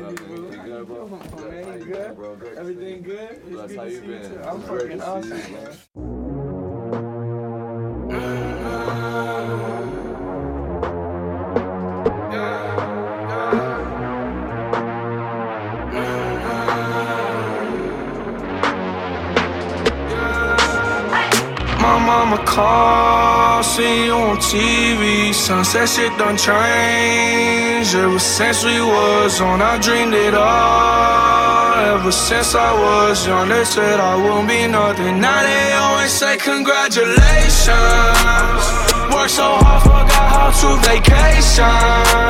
you, bro. You good. Man, you good? bro? Great to see Everything good? It's good how to you see been? too. I'm fucking awesome, man. My mama call, see you on TV. Sunset shit done changed. Ever since we was on, I dreamed it all. Ever since I was young, they said I wouldn't be nothing. Now they always say congratulations. Worked so hard, forgot how to vacation.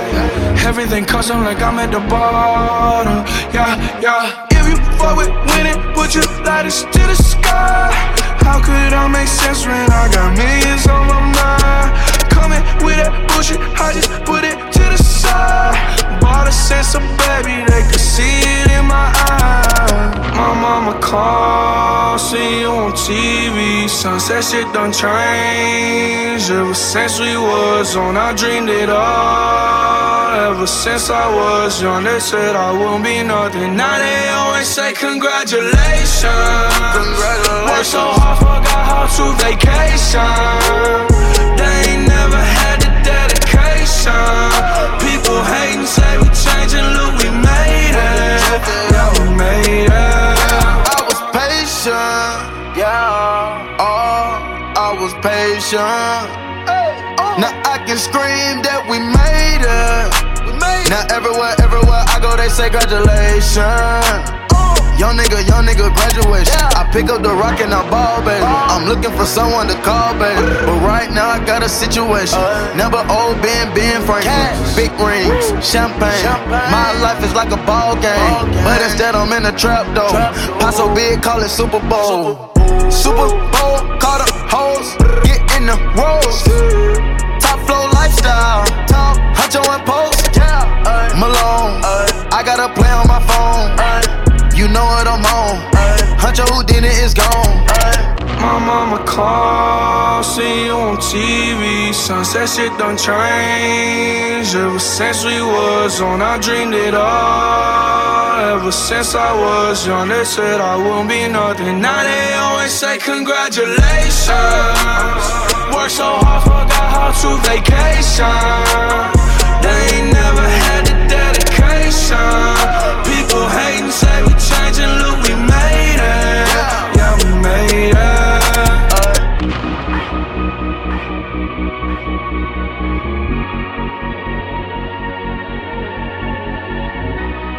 Everything custom like I'm at the bottom, yeah, yeah. If you fuck with winning, put your lighters to the sky. How could I make sense when I got millions on my mind? Coming with that bullshit, I just put it to the side. Bought a sense of baby, they could see it in my eyes. My mama call, see you on TV. Sunset shit done changed. Ever since we was on, I dreamed it all. Ever since I was young, they said I won't be nothing. Now they always say congratulations. Congratulations. Worked so hard, forgot how to vacation. Was patient. Oh. Now I can scream that we made it. Now everywhere, everywhere I go, they say congratulations. Oh. Young nigga, young nigga, graduation. I pick up the rock and I ball, baby. Uh. I'm looking for someone to call, baby. But right now I got a situation. Uh. Never old Ben, Ben Franklin. Big rings, champagne. My life is like a ball game. But instead I'm in a trap though. Pot so big, call it Super Bowl. Super Bowl, mama call, see you on TV. Sunset shit done changed. Ever since we was on, I dreamed it all. Ever since I was young, they said I wouldn't be nothing. Now they always say congratulations. Worked so hard, forgot how to vacation. Thank you.